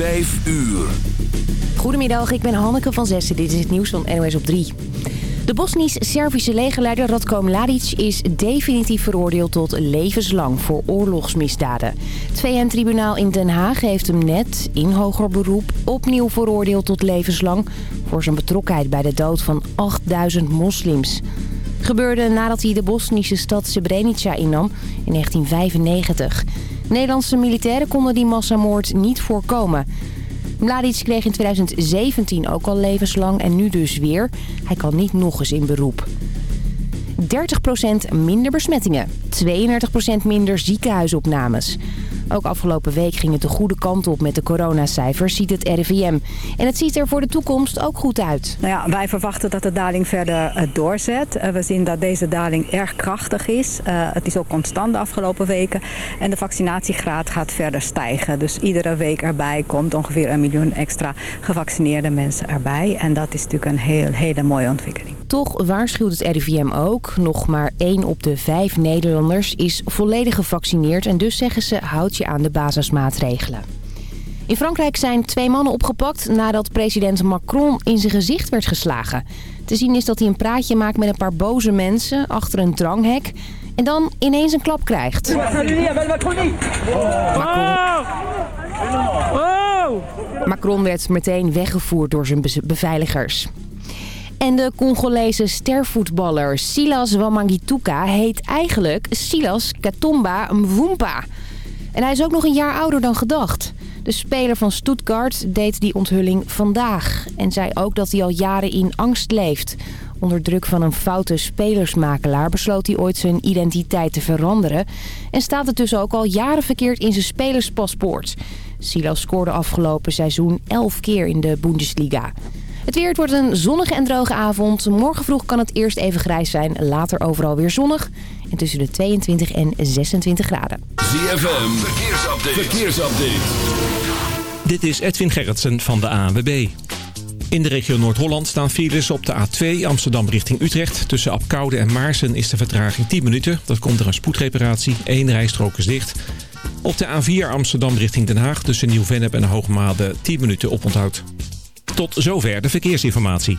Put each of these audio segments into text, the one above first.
Vijf uur. Goedemiddag, ik ben Hanneke van Zessen. Dit is het nieuws van NOS op 3. De Bosnisch-Servische legerleider Radko Mladic is definitief veroordeeld tot levenslang voor oorlogsmisdaden. Het VN-tribunaal in Den Haag heeft hem net, in hoger beroep, opnieuw veroordeeld tot levenslang... voor zijn betrokkenheid bij de dood van 8000 moslims. Gebeurde nadat hij de Bosnische stad Srebrenica innam in 1995. Nederlandse militairen konden die massamoord niet voorkomen... Mladic kreeg in 2017 ook al levenslang en nu dus weer. Hij kan niet nog eens in beroep. 30% minder besmettingen. 32% minder ziekenhuisopnames. Ook afgelopen week ging het de goede kant op met de coronacijfers, ziet het RIVM. En het ziet er voor de toekomst ook goed uit. Nou ja, wij verwachten dat de daling verder uh, doorzet. Uh, we zien dat deze daling erg krachtig is. Uh, het is ook constant de afgelopen weken. En de vaccinatiegraad gaat verder stijgen. Dus iedere week erbij komt ongeveer een miljoen extra gevaccineerde mensen erbij. En dat is natuurlijk een heel, hele mooie ontwikkeling. Toch waarschuwt het RIVM ook. Nog maar één op de vijf Nederlanders is volledig gevaccineerd. En dus zeggen ze, houd je aan de basismaatregelen. In Frankrijk zijn twee mannen opgepakt nadat president Macron in zijn gezicht werd geslagen. Te zien is dat hij een praatje maakt met een paar boze mensen achter een dranghek... en dan ineens een klap krijgt. Macron... Macron werd meteen weggevoerd door zijn beveiligers. En de Congolese stervoetballer Silas Wamangituka heet eigenlijk Silas Katomba Mvumpa. En hij is ook nog een jaar ouder dan gedacht. De speler van Stuttgart deed die onthulling vandaag. En zei ook dat hij al jaren in angst leeft. Onder druk van een foute spelersmakelaar besloot hij ooit zijn identiteit te veranderen. En staat het dus ook al jaren verkeerd in zijn spelerspaspoort. Silas scoorde afgelopen seizoen 11 keer in de Bundesliga. Het weer het wordt een zonnige en droge avond. Morgen vroeg kan het eerst even grijs zijn. Later overal weer zonnig. En tussen de 22 en 26 graden. ZFM, verkeersupdate. verkeersupdate. Dit is Edwin Gerritsen van de ANWB. In de regio Noord-Holland staan files op de A2 Amsterdam richting Utrecht. Tussen Apkoude en Maarsen is de vertraging 10 minuten. Dat komt door een spoedreparatie. Eén rijstrook is dicht. Op de A4 Amsterdam richting Den Haag tussen Nieuw-Vennep en Hoogmade 10 minuten oponthoud. Tot zover de verkeersinformatie.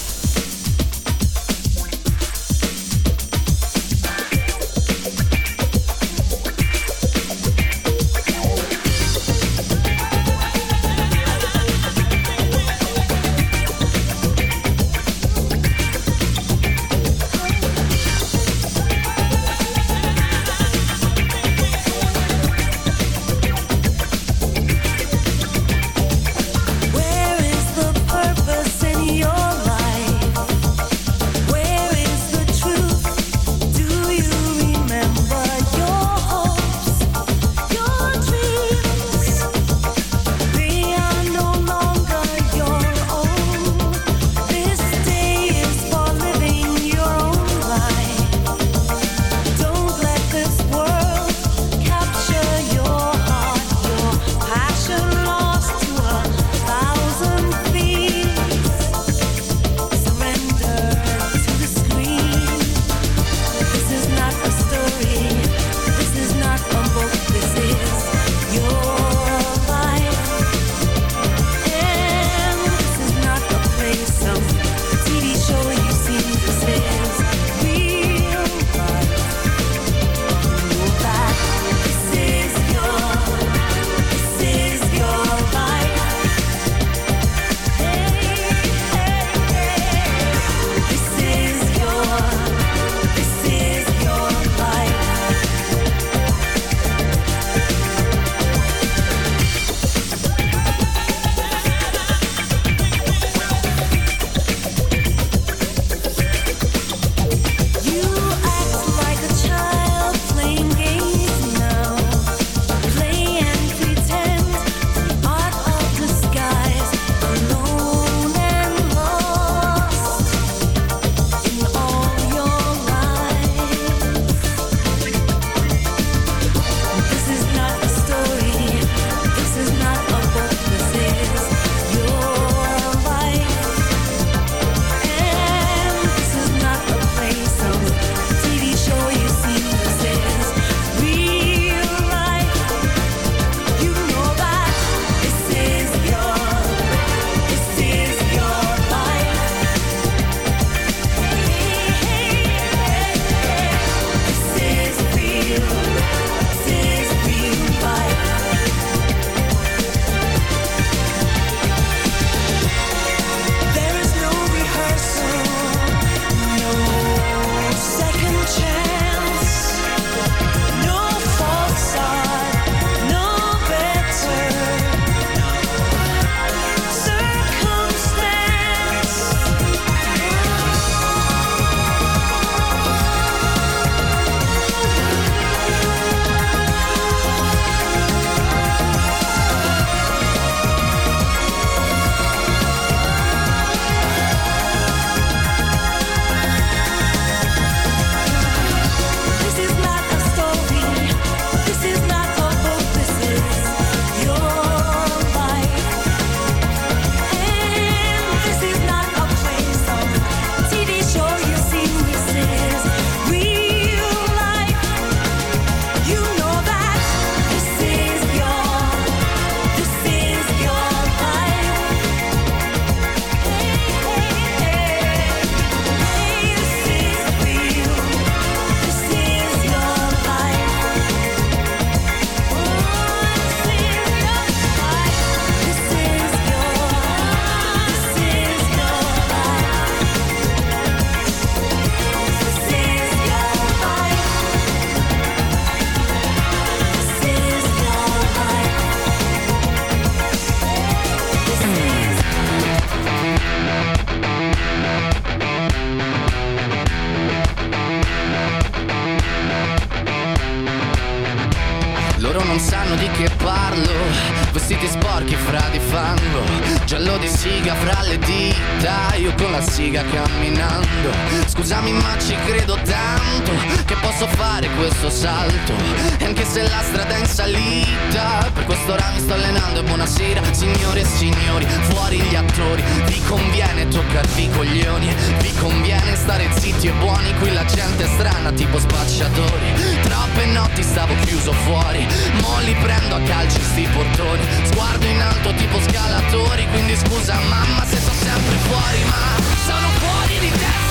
Vestiti sporchi fra di fango Giallo di siga fra le dita. Io con la siga camminando. Scusami ma ci credo tanto Che posso fare questo salto. E anche se la strada è in salita Per quest'ora mi sto allenando e buonasera Signore e signori, fuori gli attori. Vi conviene toccarvi i coglioni Vi conviene stare zitti e buoni. Qui la gente è strana tipo spacciatori. Troppe notti stavo chiuso fuori Mo li prendo a calci sti portoni. Sguardo in alto tipo scalatori Quindi scusa mamma se sto sempre fuori Ma sono fuori di testa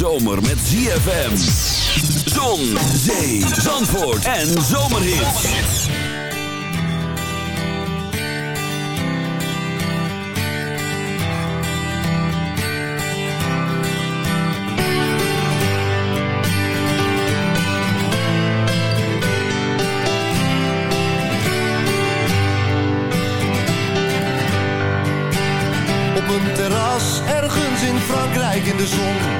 Zomer met ZFM. Zon, zee, zandvoort en zomerhits. Op een terras ergens in Frankrijk in de zon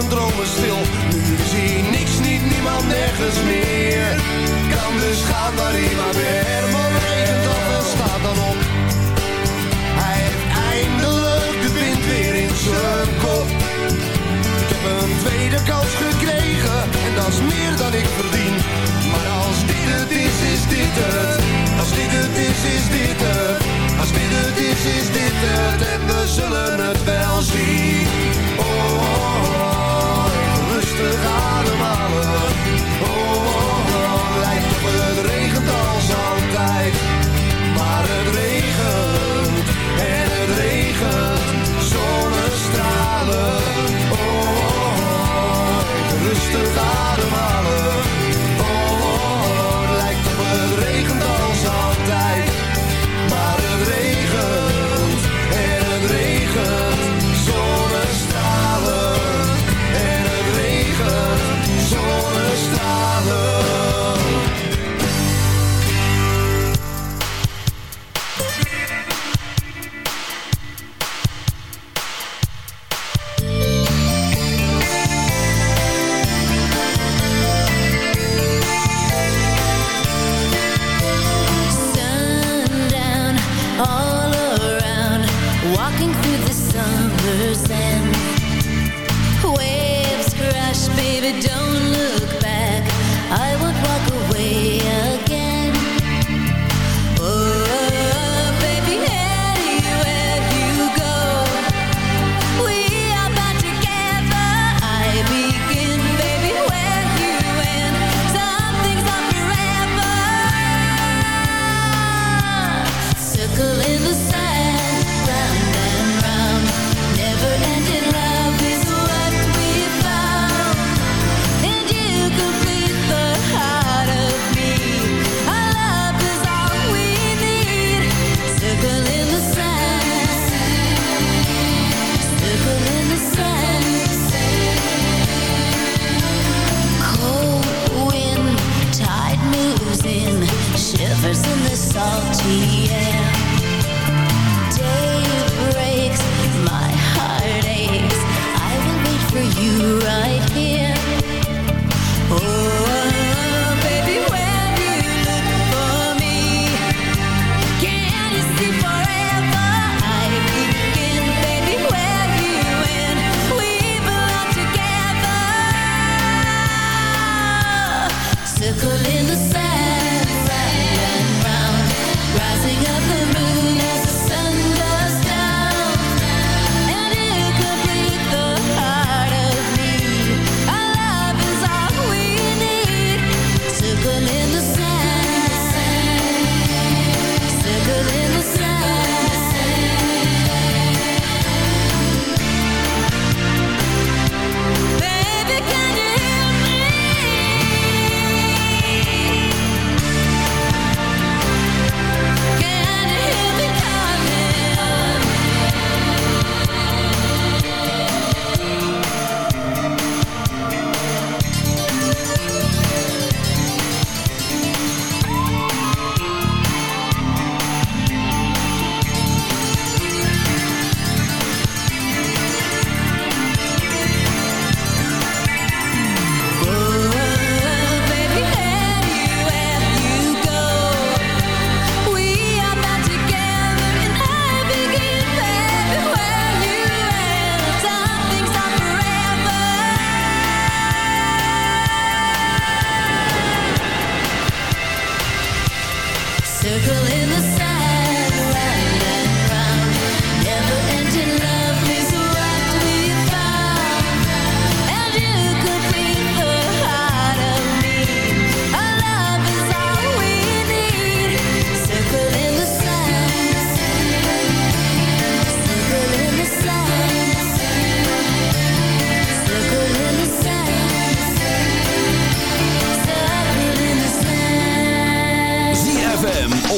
Zijn dromen stil. Nu zie hij niks, niet niemand, nergens meer. Kan dus gaan waar hij maar weer. Herman regent af en staat dan op. Hij heeft eindelijk de wind weer in zijn kop. Ik heb een tweede kans gekregen en dat is meer dan ik verdien. Maar als dit het is, is dit het. Als dit het is, is dit het. Als dit het is, is dit het. En we zullen het wel zien. Oh, oh, oh, even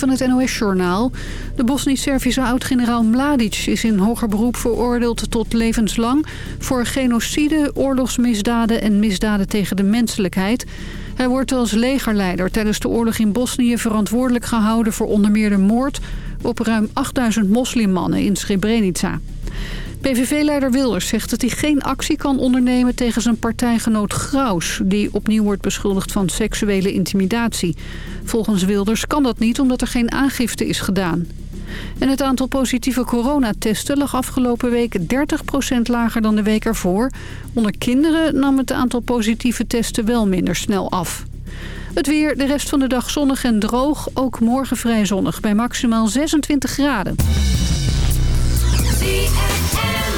van het NOS-journaal. De Bosnisch-Servische oud-generaal Mladic is in hoger beroep veroordeeld tot levenslang... voor genocide, oorlogsmisdaden en misdaden tegen de menselijkheid. Hij wordt als legerleider tijdens de oorlog in Bosnië verantwoordelijk gehouden... voor onder meer de moord op ruim 8000 moslimmannen in Srebrenica. PVV-leider Wilders zegt dat hij geen actie kan ondernemen tegen zijn partijgenoot Graus... die opnieuw wordt beschuldigd van seksuele intimidatie. Volgens Wilders kan dat niet omdat er geen aangifte is gedaan. En het aantal positieve coronatesten lag afgelopen week 30% lager dan de week ervoor. Onder kinderen nam het aantal positieve testen wel minder snel af. Het weer, de rest van de dag zonnig en droog. Ook morgen vrij zonnig bij maximaal 26 graden. Ook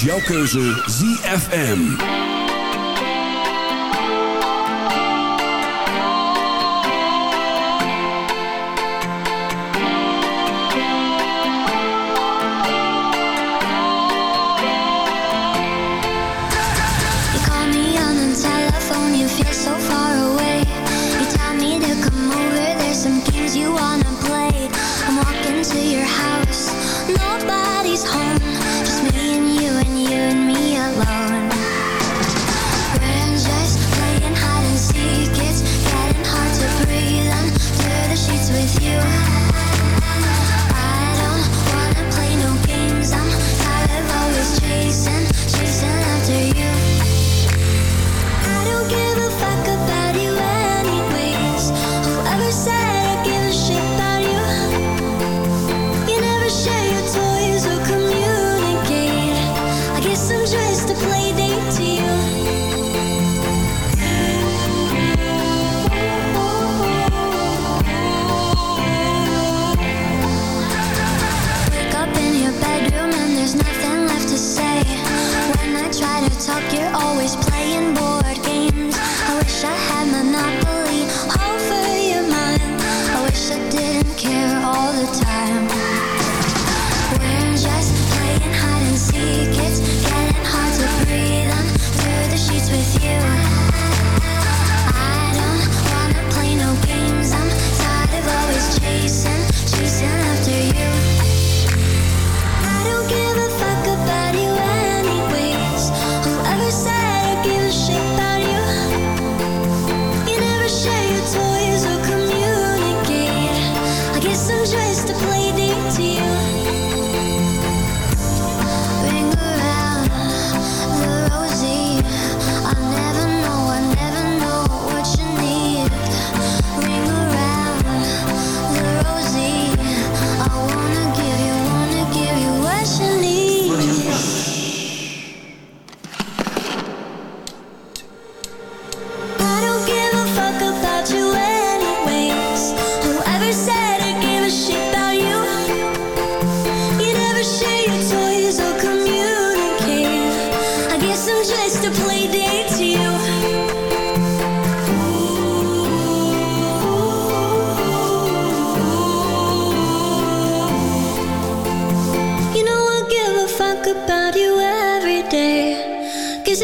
jouw keuze ZFM.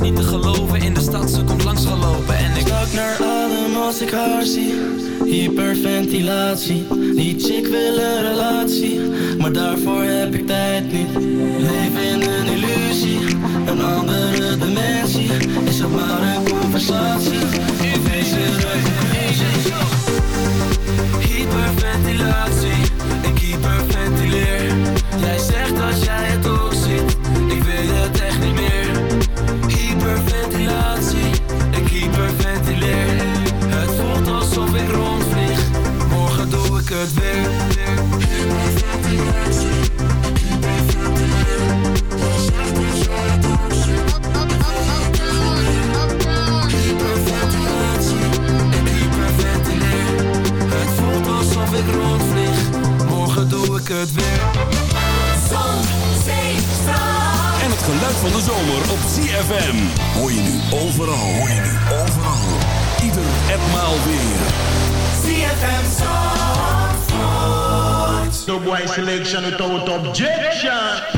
niet te geloven. In de stad, ze komt langs gelopen en ik Stak naar adem als ik haar zie. Hyperventilatie. Die chick wil een relatie Maar daarvoor heb ik tijd niet. Leef in een illusie Een andere dimensie. Is het maar een conversatie? In deze Hyperventilatie. Ik hyperventilatie. heerlijk eh, het weer. Zon, zee, strand. En het geluid van de zomer op ZFM. Hoor je nu overal, hoor je nu overal. Ieder etmaal weer. ZFM Zandvoort. The boy selection without objection.